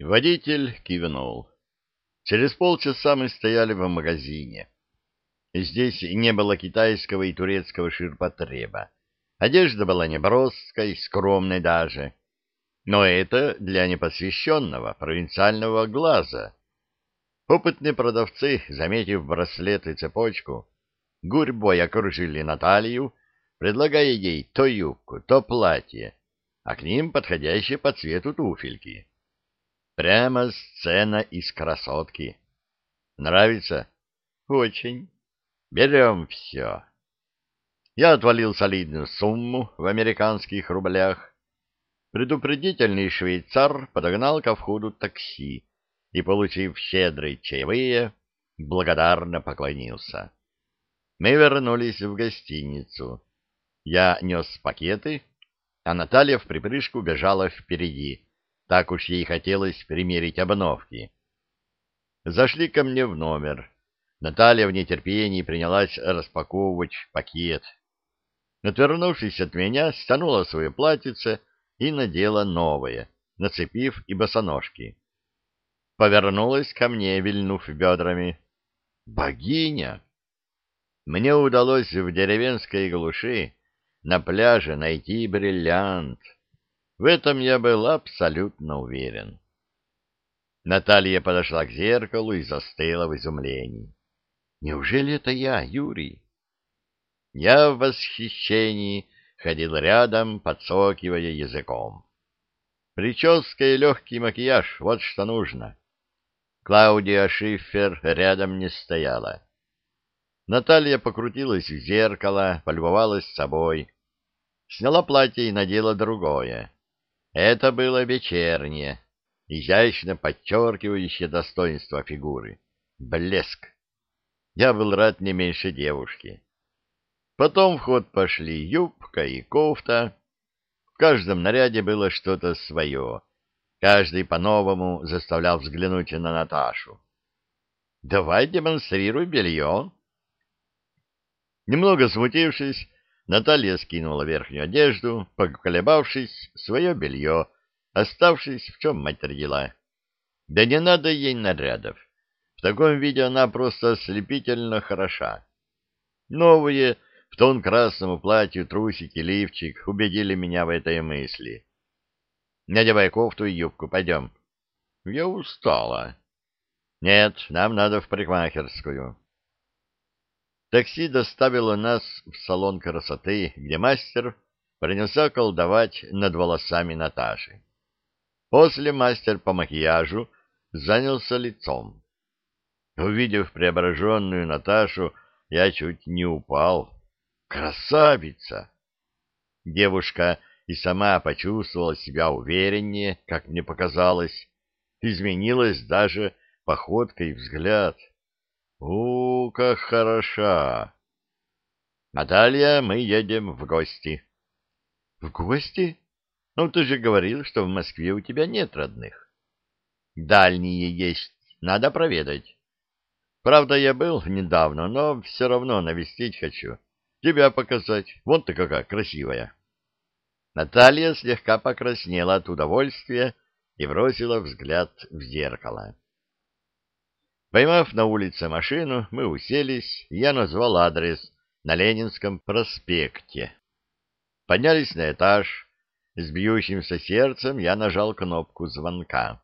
Водитель кивнул. Через полчаса мы стояли в магазине. Здесь не было китайского и турецкого ширпотреба. Одежда была неброской, скромной даже. Но это для непосвященного провинциального глаза. Опытные продавцы, заметив браслет и цепочку, гурьбой окружили Наталью, предлагая ей то юбку, то платье, а к ним подходящие по цвету туфельки. Прямо сцена из красотки. Нравится? Очень. Берем все. Я отвалил солидную сумму в американских рублях. Предупредительный швейцар подогнал ко входу такси и, получив щедрые чаевые, благодарно поклонился. Мы вернулись в гостиницу. Я нес пакеты, а Наталья в припрыжку бежала впереди, так уж ей хотелось примерить обновки. Зашли ко мне в номер. Наталья в нетерпении принялась распаковывать пакет. Отвернувшись от меня, стянула свое платьице и надела новое, нацепив и босоножки. Повернулась ко мне, вильнув бедрами. «Богиня!» Мне удалось в деревенской глуши на пляже найти бриллиант. В этом я был абсолютно уверен. Наталья подошла к зеркалу и застыла в изумлении. «Неужели это я, Юрий?» Я в восхищении ходил рядом, подсокивая языком. Прическа и легкий макияж — вот что нужно. Клаудия Шифер рядом не стояла. Наталья покрутилась в зеркало, полюбовалась собой. Сняла платье и надела другое. Это было вечернее, изящно подчеркивающее достоинство фигуры. Блеск. Я был рад не меньше девушки. Потом в ход пошли юбка и кофта. В каждом наряде было что-то свое. Каждый по-новому заставлял взглянуть на Наташу. «Давай демонстрируй белье». Немного смутившись, Наталья скинула верхнюю одежду, поколебавшись, свое белье, оставшись в чем мать родила. Да не надо ей нарядов. В таком виде она просто ослепительно хороша. Новые в тон красному платью трусики, лифчик убедили меня в этой мысли. Надевай кофту и юбку, пойдем. Я устала. Нет, нам надо в парикмахерскую. Такси доставило нас в салон красоты, где мастер принялся колдовать над волосами Наташи. После мастер по макияжу занялся лицом. Увидев преображенную Наташу, я чуть не упал. Красавица! Девушка и сама почувствовала себя увереннее, как мне показалось. Изменилась даже походка и взгляд. У, как хороша! Наталья, мы едем в гости. В гости? Ну, ты же говорил, что в Москве у тебя нет родных. Дальние есть, надо проведать. Правда, я был недавно, но все равно навестить хочу. Тебя показать. Вон ты какая красивая. Наталья слегка покраснела от удовольствия и бросила взгляд в зеркало. Поймав на улице машину, мы уселись, я назвал адрес на Ленинском проспекте. Поднялись на этаж. С бьющимся сердцем я нажал кнопку звонка.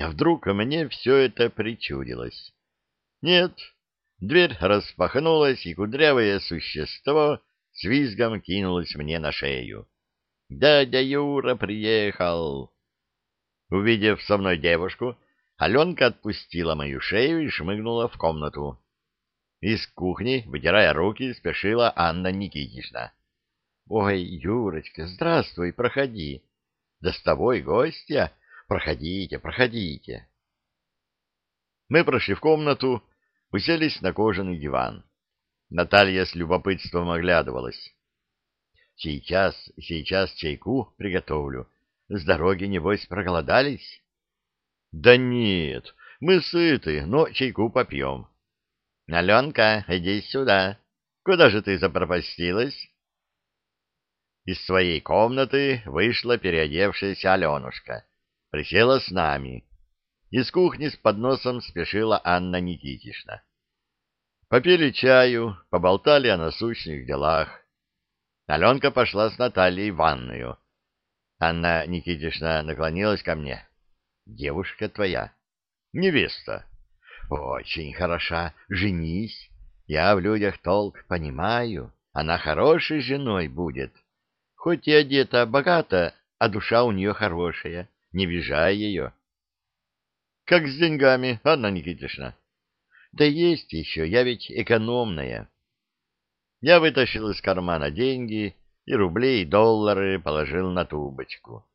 А вдруг мне все это причудилось? Нет, Дверь распахнулась, и кудрявое существо с визгом кинулось мне на шею. «Дядя Юра приехал!» Увидев со мной девушку, Аленка отпустила мою шею и шмыгнула в комнату. Из кухни, вытирая руки, спешила Анна Никитична. — Ой, Юрочка, здравствуй, проходи. Да с тобой гостья. Проходите, проходите. Мы прошли в комнату, уселись на кожаный диван. Наталья с любопытством оглядывалась. «Сейчас, сейчас чайку приготовлю. С дороги, небось, проголодались?» «Да нет, мы сыты, но чайку попьем». «Аленка, иди сюда. Куда же ты запропастилась?» Из своей комнаты вышла переодевшаяся Аленушка. присела с нами. Из кухни с подносом спешила Анна Никитична. Попили чаю, поболтали о насущных делах. Аленка пошла с Натальей в ванную. Анна Никитична наклонилась ко мне. «Девушка твоя, невеста, очень хороша, женись. Я в людях толк понимаю, она хорошей женой будет. Хоть и одета богато, а душа у нее хорошая, не вижай ее». Как с деньгами, Анна Никитична? Да есть еще, я ведь экономная. Я вытащил из кармана деньги и рубли, и доллары положил на тубочку.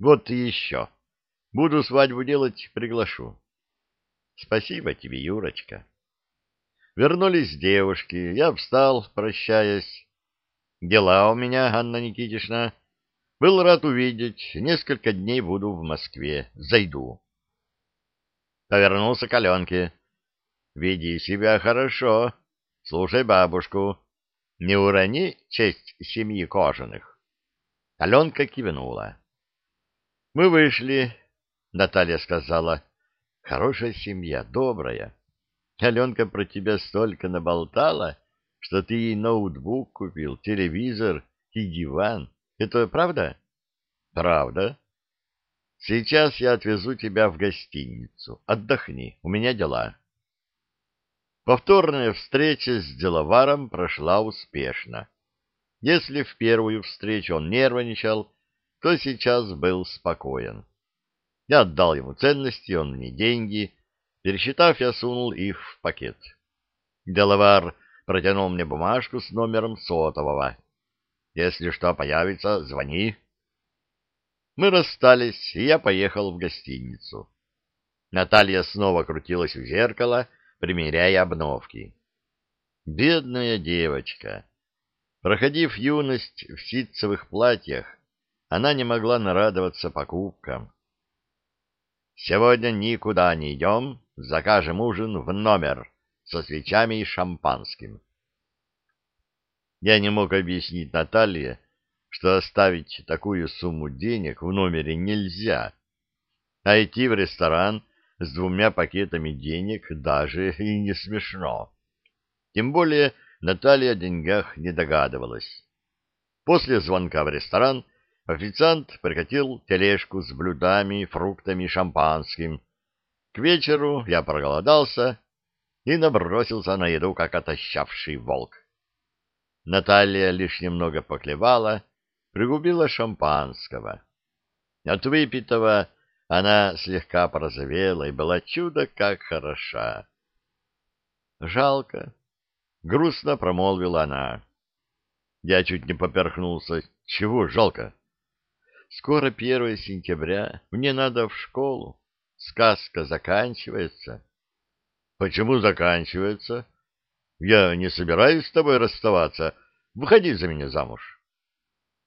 Вот еще. Буду свадьбу делать, приглашу. Спасибо тебе, Юрочка. Вернулись девушки, я встал, прощаясь. Дела у меня, Анна Никитична. Был рад увидеть, несколько дней буду в Москве, зайду. Повернулся к Аленке. «Веди себя хорошо. Слушай бабушку. Не урони честь семьи кожаных». Аленка кивнула. «Мы вышли», — Наталья сказала. «Хорошая семья, добрая. Аленка про тебя столько наболтала, что ты ей ноутбук купил, телевизор и диван. Это правда?» «Правда. Сейчас я отвезу тебя в гостиницу. Отдохни, у меня дела. Повторная встреча с деловаром прошла успешно. Если в первую встречу он нервничал, то сейчас был спокоен. Я отдал ему ценности, он мне деньги. Пересчитав, я сунул их в пакет. Деловар протянул мне бумажку с номером сотового. Если что появится, звони. Мы расстались, и я поехал в гостиницу. Наталья снова крутилась у зеркала, примеряя обновки. Бедная девочка. Проходив юность в ситцевых платьях, она не могла нарадоваться покупкам. «Сегодня никуда не идем, закажем ужин в номер со свечами и шампанским». Я не мог объяснить Наталье, что оставить такую сумму денег в номере нельзя, а идти в ресторан с двумя пакетами денег даже и не смешно. Тем более Наталья о деньгах не догадывалась. После звонка в ресторан официант прикатил тележку с блюдами, фруктами и шампанским. К вечеру я проголодался и набросился на еду, как отощавший волк. Наталья лишь немного поклевала, пригубила шампанского. От выпитого она слегка порозовела и была чудо как хороша. «Жалко», — грустно промолвила она. Я чуть не поперхнулся. «Чего жалко?» «Скоро первое сентября, мне надо в школу. Сказка заканчивается». «Почему заканчивается?» «Я не собираюсь с тобой расставаться. Выходи за меня замуж».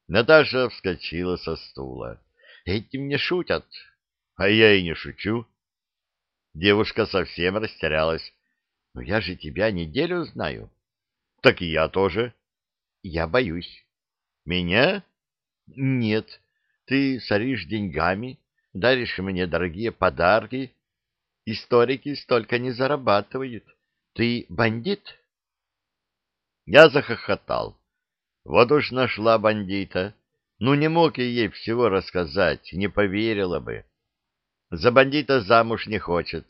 Наташа вскочила со стула. «Этим не шутят». «А я и не шучу». Девушка совсем растерялась. «Но я же тебя неделю знаю». «Так и я тоже». «Я боюсь». «Меня?» «Нет. Ты соришь деньгами, даришь мне дорогие подарки. Историки столько не зарабатывают. Ты бандит?» Я захохотал. Вот уж нашла бандита. Ну, не мог я ей всего рассказать, не поверила бы. За бандита замуж не хочет,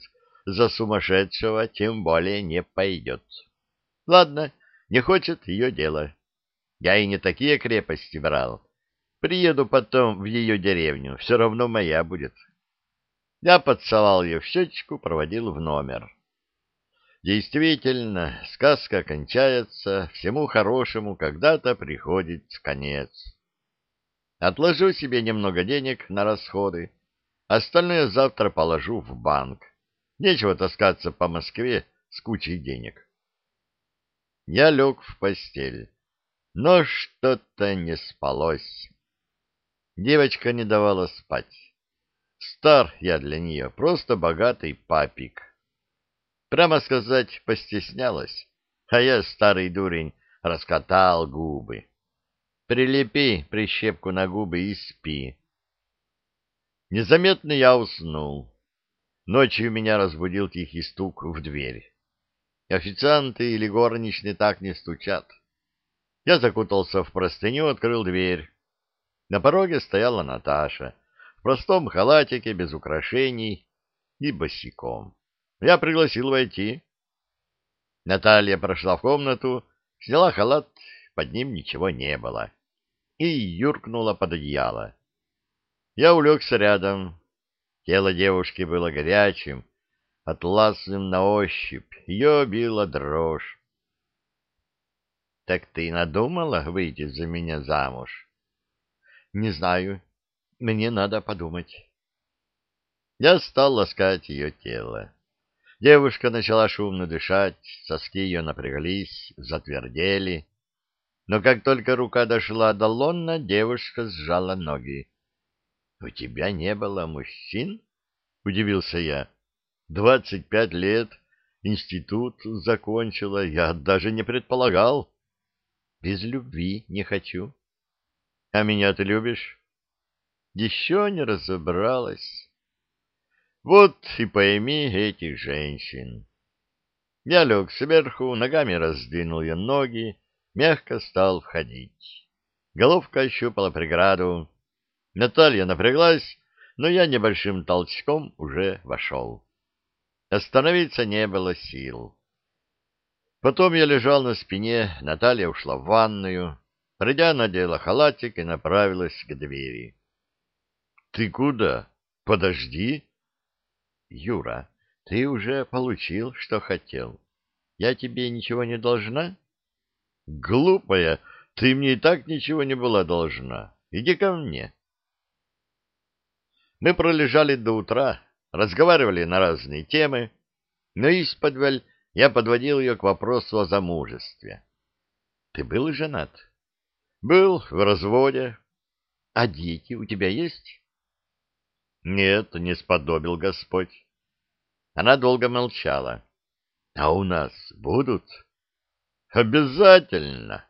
за сумасшедшего тем более не пойдет. Ладно, не хочет ее дело. Я и не такие крепости брал. Приеду потом в ее деревню, все равно моя будет. Я поцеловал ее в щечку, проводил в номер. Действительно, сказка кончается, всему хорошему когда-то приходит конец. Отложу себе немного денег на расходы, остальное завтра положу в банк. Нечего таскаться по Москве с кучей денег. Я лег в постель, но что-то не спалось. Девочка не давала спать. Стар я для нее, просто богатый папик. Прямо сказать, постеснялась, а я, старый дурень, раскатал губы. Прилепи прищепку на губы и спи. Незаметно я уснул. Ночью меня разбудил тихий стук в дверь. Официанты или горничные так не стучат. Я закутался в простыню, открыл дверь. На пороге стояла Наташа, в простом халатике, без украшений и босиком. Я пригласил войти. Наталья прошла в комнату, сняла халат, под ним ничего не было, и юркнула под одеяло. Я улегся рядом. Тело девушки было горячим, атласным на ощупь, ее била дрожь. — Так ты надумала выйти за меня замуж? — Не знаю. Мне надо подумать. Я стал ласкать ее тело. Девушка начала шумно дышать, соски ее напряглись, затвердели. Но как только рука дошла до лонна, девушка сжала ноги. — У тебя не было мужчин? — удивился я. — Двадцать пять лет, институт закончила, я даже не предполагал. — Без любви не хочу. — А меня ты любишь? — Еще не разобралась. Вот и пойми этих женщин. Я лег сверху, ногами раздвинул ее ноги, мягко стал входить. Головка ощупала преграду. Наталья напряглась, но я небольшим толчком уже вошел. Остановиться не было сил. Потом я лежал на спине, Наталья ушла в ванную. Придя, надела халатик и направилась к двери. — Ты куда? Подожди! Юра, ты уже получил, что хотел. Я тебе ничего не должна? Глупая, ты мне и так ничего не была должна. Иди ко мне. Мы пролежали до утра, разговаривали на разные темы, но из-под я подводил ее к вопросу о замужестве. Ты был женат? Был в разводе. А дети у тебя есть? Нет, не сподобил Господь. Она долго молчала. А у нас будут? Обязательно.